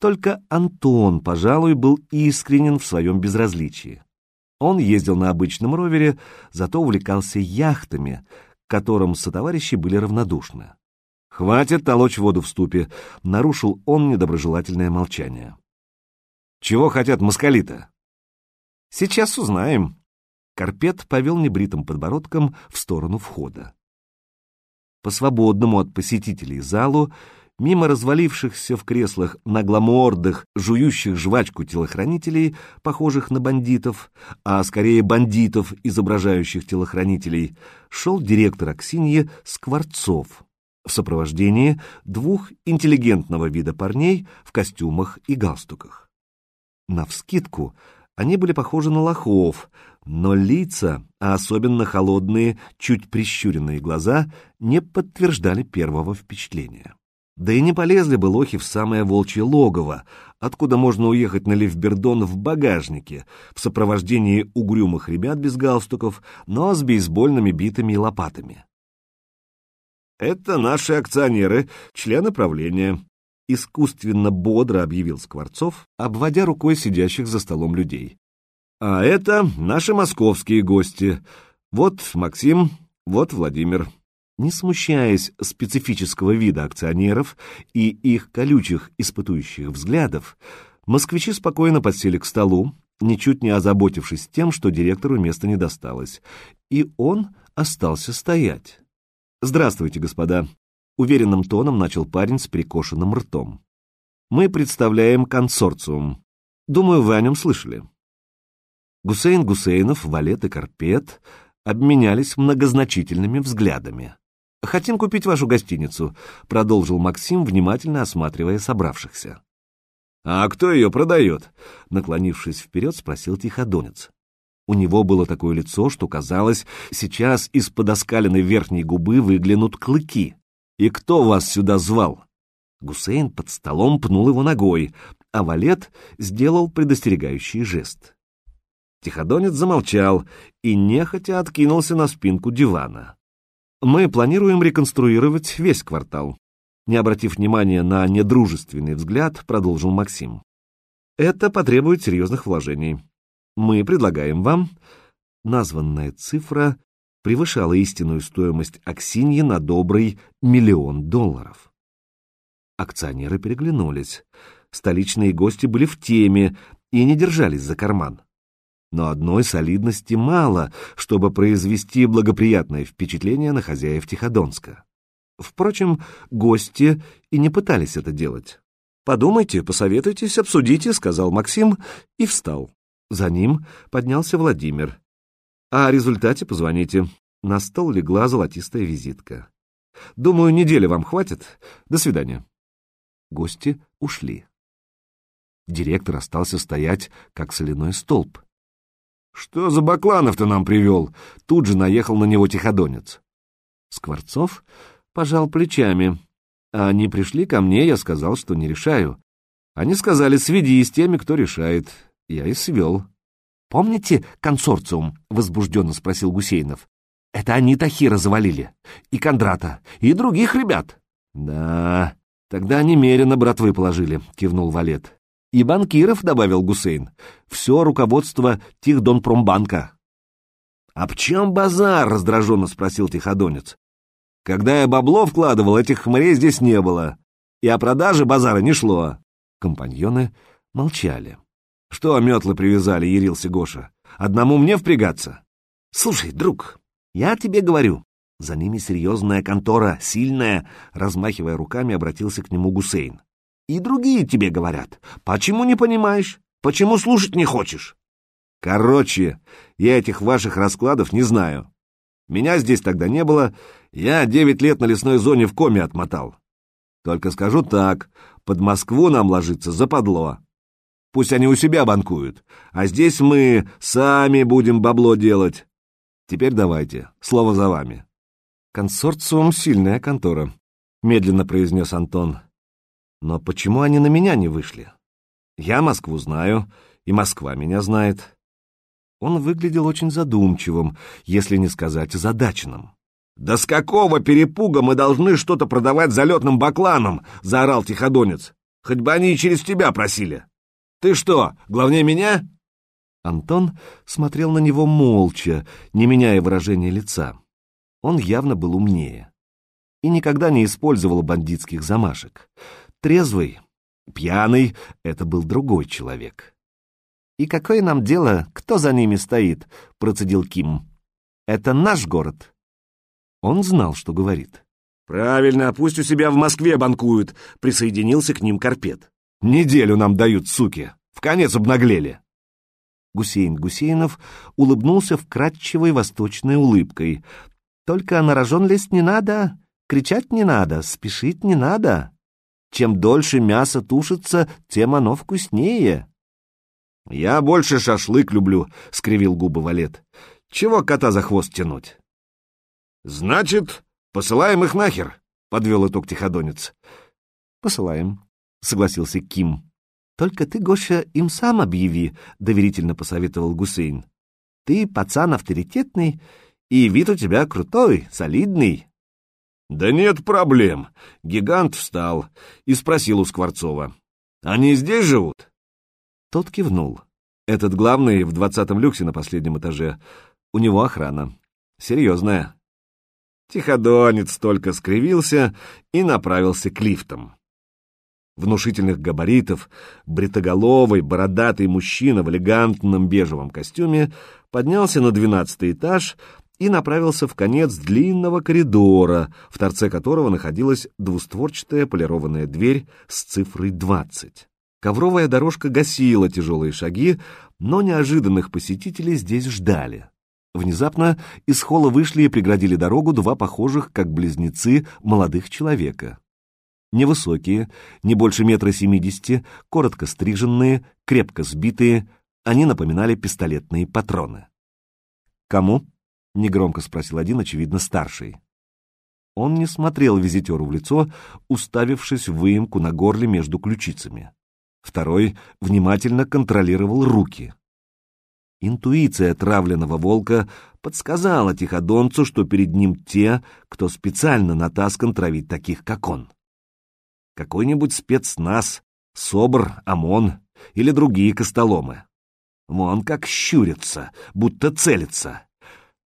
Только Антон, пожалуй, был искренен в своем безразличии. Он ездил на обычном ровере, зато увлекался яхтами, к которым сотоварищи были равнодушны. «Хватит толочь воду в ступе», — нарушил он недоброжелательное молчание. «Чего хотят москалита?» «Сейчас узнаем». Карпет повел небритым подбородком в сторону входа. По свободному от посетителей залу Мимо развалившихся в креслах нагломордых, жующих жвачку телохранителей, похожих на бандитов, а скорее бандитов, изображающих телохранителей, шел директор Аксиньи Скворцов в сопровождении двух интеллигентного вида парней в костюмах и галстуках. Навскидку они были похожи на лохов, но лица, а особенно холодные, чуть прищуренные глаза, не подтверждали первого впечатления. Да и не полезли бы лохи в самое волчье логово, откуда можно уехать на Левбердон в багажнике, в сопровождении угрюмых ребят без галстуков, но с бейсбольными битами и лопатами. «Это наши акционеры, члены правления», — искусственно бодро объявил Скворцов, обводя рукой сидящих за столом людей. «А это наши московские гости. Вот Максим, вот Владимир» не смущаясь специфического вида акционеров и их колючих испытующих взглядов, москвичи спокойно подсели к столу, ничуть не озаботившись тем, что директору места не досталось, и он остался стоять. «Здравствуйте, господа!» — уверенным тоном начал парень с прикошенным ртом. «Мы представляем консорциум. Думаю, вы о нем слышали». Гусейн Гусейнов, Валет и Карпет обменялись многозначительными взглядами. «Хотим купить вашу гостиницу», — продолжил Максим, внимательно осматривая собравшихся. «А кто ее продает?» — наклонившись вперед, спросил Тиходонец. У него было такое лицо, что казалось, сейчас из-под оскаленной верхней губы выглянут клыки. «И кто вас сюда звал?» Гусейн под столом пнул его ногой, а Валет сделал предостерегающий жест. Тиходонец замолчал и нехотя откинулся на спинку дивана. Мы планируем реконструировать весь квартал. Не обратив внимания на недружественный взгляд, продолжил Максим. Это потребует серьезных вложений. Мы предлагаем вам... Названная цифра превышала истинную стоимость Аксиньи на добрый миллион долларов. Акционеры переглянулись. Столичные гости были в теме и не держались за карман но одной солидности мало, чтобы произвести благоприятное впечатление на хозяев Тиходонска. Впрочем, гости и не пытались это делать. «Подумайте, посоветуйтесь, обсудите», — сказал Максим и встал. За ним поднялся Владимир. «А о результате позвоните». На стол легла золотистая визитка. «Думаю, недели вам хватит. До свидания». Гости ушли. Директор остался стоять, как соляной столб. «Что за Бакланов ты нам привел?» Тут же наехал на него тиходонец. Скворцов пожал плечами. А они пришли ко мне, я сказал, что не решаю. Они сказали, сведи с теми, кто решает. Я и свел. «Помните консорциум?» — возбужденно спросил Гусейнов. «Это они Тахира завалили. И Кондрата, и других ребят». «Да, тогда немерено братвы положили», — кивнул Валет. И банкиров, — добавил Гусейн. Все руководство Тихдонпромбанка. — А в чем базар? — раздраженно спросил Тиходонец. — Когда я бабло вкладывал, этих хмырей здесь не было. И о продаже базара не шло. Компаньоны молчали. — Что метлы привязали? — ярился Гоша. — Одному мне впрягаться? — Слушай, друг, я тебе говорю, за ними серьезная контора, сильная, размахивая руками, обратился к нему Гусейн. И другие тебе говорят. Почему не понимаешь? Почему слушать не хочешь? Короче, я этих ваших раскладов не знаю. Меня здесь тогда не было, я девять лет на лесной зоне в коме отмотал. Только скажу так, под Москву нам ложиться западло. Пусть они у себя банкуют, а здесь мы сами будем бабло делать. Теперь давайте, слово за вами. Консорциум — сильная контора, — медленно произнес Антон. Но почему они на меня не вышли? Я Москву знаю, и Москва меня знает. Он выглядел очень задумчивым, если не сказать задачным. «Да с какого перепуга мы должны что-то продавать залетным бакланом?» — заорал Тиходонец. Хоть бы они и через тебя просили. Ты что, главнее меня?» Антон смотрел на него молча, не меняя выражения лица. Он явно был умнее. И никогда не использовал бандитских замашек. Трезвый, пьяный — это был другой человек. «И какое нам дело, кто за ними стоит?» — процедил Ким. «Это наш город». Он знал, что говорит. «Правильно, пусть у себя в Москве банкуют», — присоединился к ним Карпет. «Неделю нам дают, суки. В конец обнаглели». Гусейн Гусейнов улыбнулся вкрадчивой восточной улыбкой. «Только на рожон лезть не надо, кричать не надо, спешить не надо. Чем дольше мясо тушится, тем оно вкуснее». «Я больше шашлык люблю», — скривил губы Валет. «Чего кота за хвост тянуть?» «Значит, посылаем их нахер», — подвел итог Тиходонец. «Посылаем», — согласился Ким. «Только ты, Гоша, им сам объяви», — доверительно посоветовал Гусейн. «Ты пацан авторитетный, и вид у тебя крутой, солидный». «Да нет проблем». Гигант встал и спросил у Скворцова. «Они здесь живут?» Тот кивнул. Этот главный в двадцатом люксе на последнем этаже. У него охрана. Серьезная. Тиходонец только скривился и направился к лифтам внушительных габаритов, бритоголовый, бородатый мужчина в элегантном бежевом костюме поднялся на двенадцатый этаж и направился в конец длинного коридора, в торце которого находилась двустворчатая полированная дверь с цифрой 20. Ковровая дорожка гасила тяжелые шаги, но неожиданных посетителей здесь ждали. Внезапно из холла вышли и преградили дорогу два похожих, как близнецы, молодых человека. Невысокие, не больше метра семидесяти, коротко стриженные, крепко сбитые, они напоминали пистолетные патроны. «Кому?» — негромко спросил один, очевидно, старший. Он не смотрел визитеру в лицо, уставившись в выемку на горле между ключицами. Второй внимательно контролировал руки. Интуиция травленного волка подсказала тиходонцу, что перед ним те, кто специально натаскан травить таких, как он какой-нибудь спецназ, СОБР, ОМОН или другие костоломы. Вон как щурится, будто целится.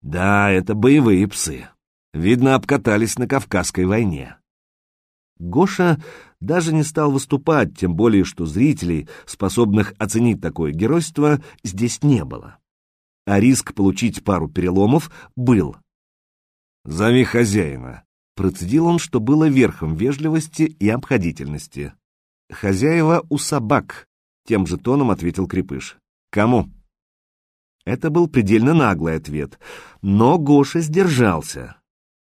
Да, это боевые псы. Видно, обкатались на Кавказской войне. Гоша даже не стал выступать, тем более, что зрителей, способных оценить такое геройство, здесь не было. А риск получить пару переломов был. «Зови хозяина», Процедил он, что было верхом вежливости и обходительности. «Хозяева у собак», — тем же тоном ответил Крепыш. «Кому?» Это был предельно наглый ответ, но Гоша сдержался.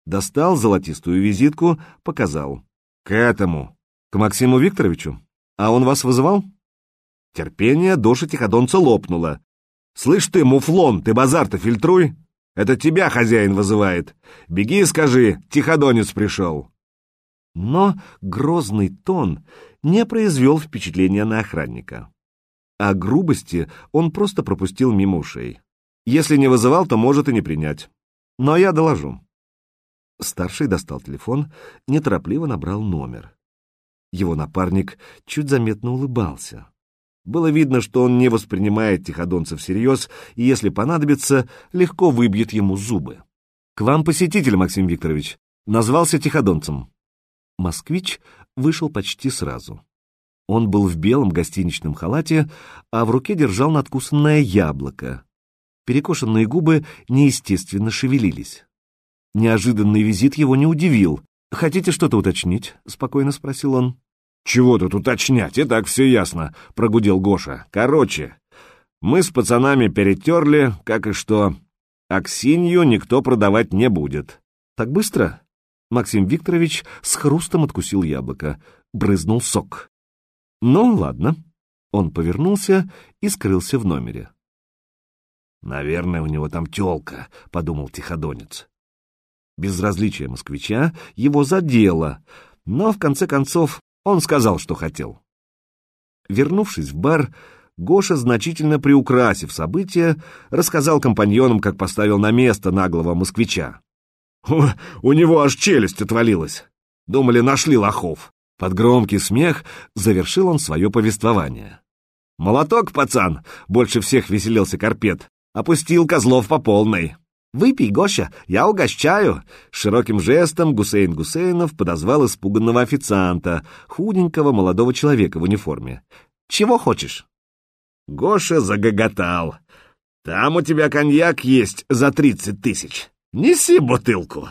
Достал золотистую визитку, показал. «К этому. К Максиму Викторовичу? А он вас вызывал?» Терпение Доши Тиходонца лопнуло. «Слышь ты, муфлон, ты базар-то фильтруй!» Это тебя хозяин вызывает. Беги и скажи, тиходонец пришел. Но грозный тон не произвел впечатления на охранника. А грубости он просто пропустил мимо ушей. Если не вызывал, то может и не принять. Но я доложу. Старший достал телефон, неторопливо набрал номер. Его напарник чуть заметно улыбался. Было видно, что он не воспринимает Тиходонца всерьез и, если понадобится, легко выбьет ему зубы. «К вам посетитель, Максим Викторович. Назвался Тиходонцем». Москвич вышел почти сразу. Он был в белом гостиничном халате, а в руке держал надкусанное яблоко. Перекошенные губы неестественно шевелились. Неожиданный визит его не удивил. «Хотите что-то уточнить?» — спокойно спросил он. «Чего тут уточнять, и так все ясно», — прогудел Гоша. «Короче, мы с пацанами перетерли, как и что. Аксинью никто продавать не будет». «Так быстро?» Максим Викторович с хрустом откусил яблоко, брызнул сок. «Ну, ладно». Он повернулся и скрылся в номере. «Наверное, у него там тёлка», — подумал Тиходонец. Безразличие москвича его задело, но, в конце концов, он сказал, что хотел. Вернувшись в бар, Гоша, значительно приукрасив события, рассказал компаньонам, как поставил на место наглого москвича. «У, у него аж челюсть отвалилась. Думали, нашли лохов. Под громкий смех завершил он свое повествование. «Молоток, пацан!» — больше всех веселился Карпет. «Опустил козлов по полной!» «Выпей, Гоша, я угощаю!» Широким жестом Гусейн Гусейнов подозвал испуганного официанта, худенького молодого человека в униформе. «Чего хочешь?» Гоша загоготал. «Там у тебя коньяк есть за тридцать тысяч. Неси бутылку!»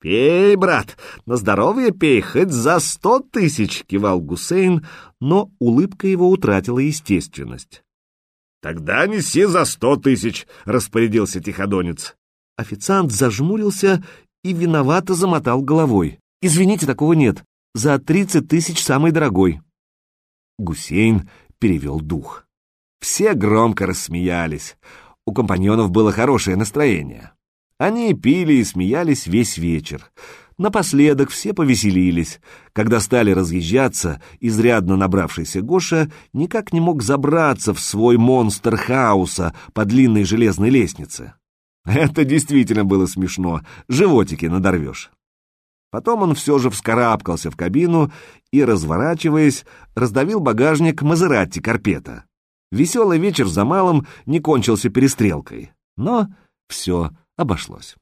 «Пей, брат, на здоровье пей, хоть за сто тысяч!» — кивал Гусейн, но улыбка его утратила естественность. «Тогда неси за сто тысяч», — распорядился тиходонец. Официант зажмурился и виновато замотал головой. «Извините, такого нет. За тридцать тысяч самый дорогой». Гусейн перевел дух. Все громко рассмеялись. У компаньонов было хорошее настроение. Они пили и смеялись весь вечер. Напоследок все повеселились. Когда стали разъезжаться, изрядно набравшийся Гоша никак не мог забраться в свой монстр хаоса по длинной железной лестнице. Это действительно было смешно, животики надорвешь. Потом он все же вскарабкался в кабину и, разворачиваясь, раздавил багажник Мазератти Карпета. Веселый вечер за малым не кончился перестрелкой, но все обошлось.